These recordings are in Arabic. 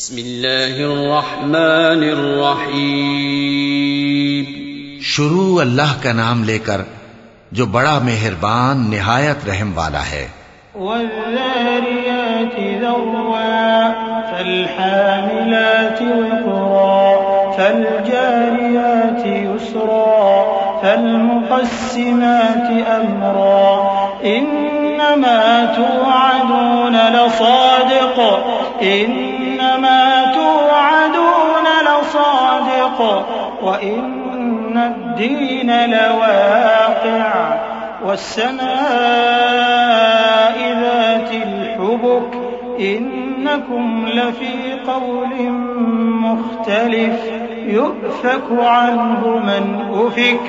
بسم الله الرحمن الرحيم الله کا نام لے کر جو بڑا مہربان نہایت رحم والا ہے والذاريات ذروا فالحاملات وقرا فالجاريات يسرا فالمقسمات أمرا إنما توعدون لصادق إِنَّمَا تُوعَدُونَ لَصَادِقٌ وَإِنَّ الدِّينَ لَوَاقِعٌ وَالسَّمَاءِ ذَاتِ الْحُبُكِ إِنَّكُمْ لَفِي قَوْلٍ مُخْتَلِفٍ يُؤْفَكُ عَنْهُ مَنْ أُفِكَ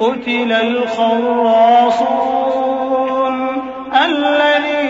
قُتِلَ الْخَرَّاصُونَ الَّذِينَ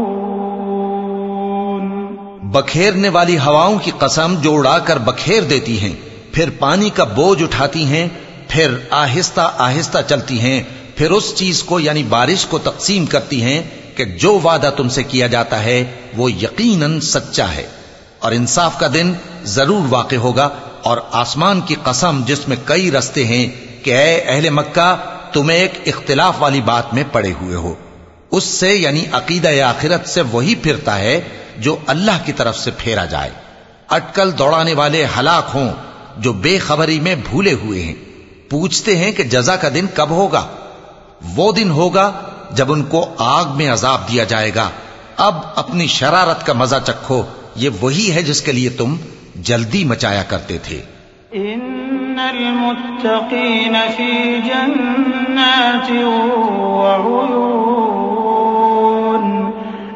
बखेरने वाली हवाओं की कसम जो उड़ाकर बखेर देती हैं फिर पानी का बोझ उठाती हैं फिर आहिस्ता आहिस्ता चलती हैं फिर उस चीज को यानी बारिश को तकसीम करती हैं कि जो वादा तुमसे किया जाता है वो यकीनन सच्चा है और इंसाफ का दिन जरूर वाक होगा और आसमान की कसम जिसमें कई रस्ते हैं कि अहले मक्का तुम एक इख्तिलाफ वाली बात में पड़े हुए हो उससे यानी अकीदा या आखिरत से वही फिरता है जो अल्लाह की तरफ से फेरा जाए अटकल दौड़ाने वाले हलाक हों जो बेखबरी में भूले हुए हैं पूछते हैं कि जजा का दिन कब होगा वो दिन होगा जब उनको आग में अजाब दिया जाएगा अब अपनी शरारत का मजा चखो ये वही है जिसके लिए तुम जल्दी मचाया करते थे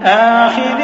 आखिर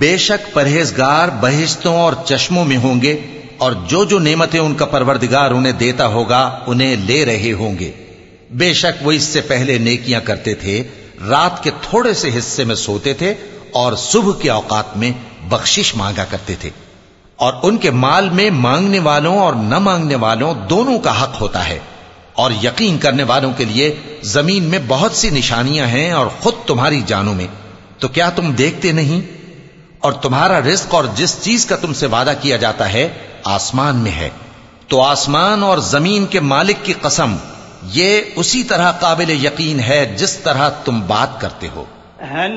बेशक परहेजगार बहिश्तों और चश्मों में होंगे और जो जो नेमतें उनका परवरदिगार उन्हें देता होगा उन्हें ले रहे होंगे बेशक वो इससे पहले नेकियां करते थे रात के थोड़े से हिस्से में सोते थे और सुबह के औकात में बख्शिश मांगा करते थे और उनके माल में मांगने वालों और न मांगने वालों दोनों का हक होता है और यकीन करने वालों के लिए जमीन में बहुत सी निशानियां हैं और खुद तुम्हारी जानों में तो क्या तुम देखते नहीं और तुम्हारा रिस्क और जिस चीज का तुमसे वादा किया जाता है आसमान में है तो आसमान और जमीन के मालिक की कसम ये उसी तरह काबिल यकीन है जिस तरह तुम बात करते हो हल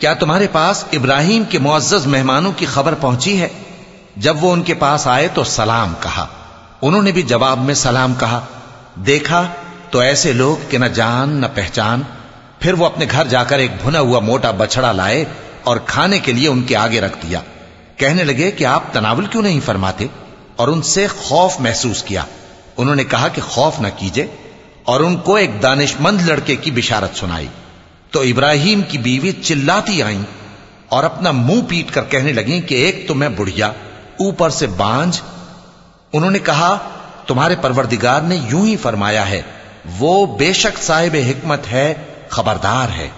क्या तुम्हारे पास इब्राहिम के मुआज मेहमानों की खबर पहुंची है जब वो उनके पास आए तो सलाम कहा उन्होंने भी जवाब में सलाम कहा देखा तो ऐसे लोग कि न जान न पहचान फिर वो अपने घर जाकर एक भुना हुआ मोटा बछड़ा लाए और खाने के लिए उनके आगे रख दिया कहने लगे कि आप तनावल क्यों नहीं फरमाते और उनसे खौफ महसूस किया उन्होंने कहा कि खौफ न कीजिए और उनको एक दानिशमंद लड़के की बिशारत सुनाई तो इब्राहिम की बीवी चिल्लाती आई और अपना मुंह पीट कर कहने लगी कि एक तो मैं बुढ़िया ऊपर से बांझ उन्होंने कहा तुम्हारे परवरदिगार ने यूं ही फरमाया है वो बेशक साहिब हिकमत है खबरदार है